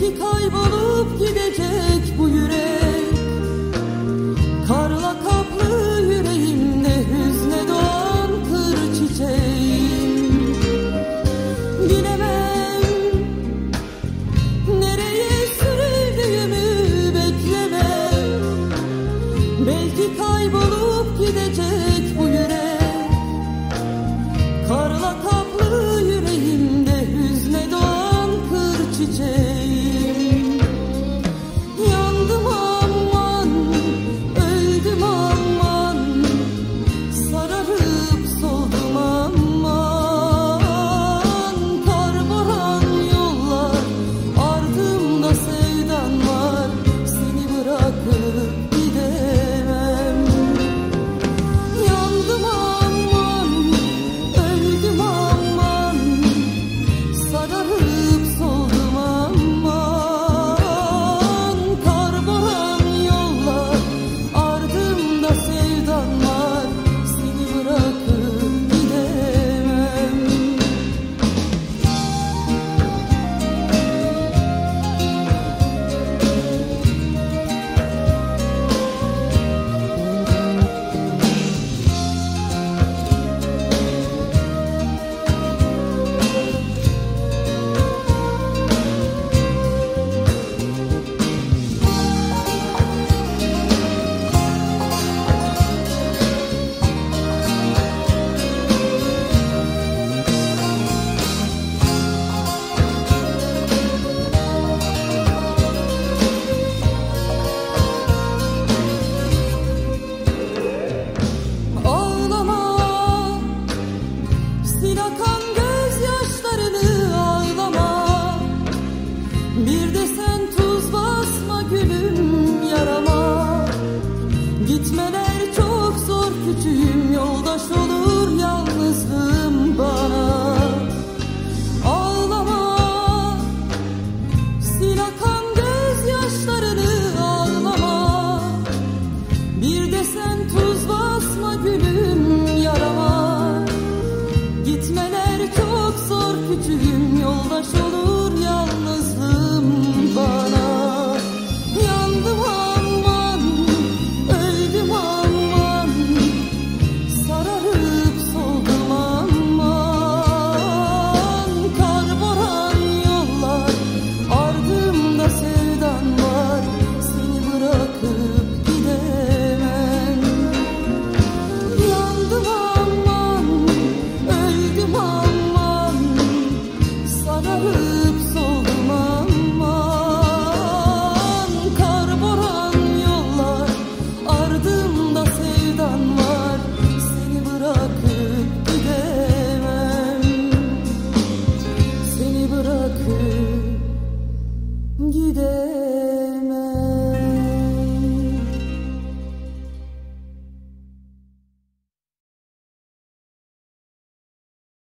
Belki kaybolup gidecek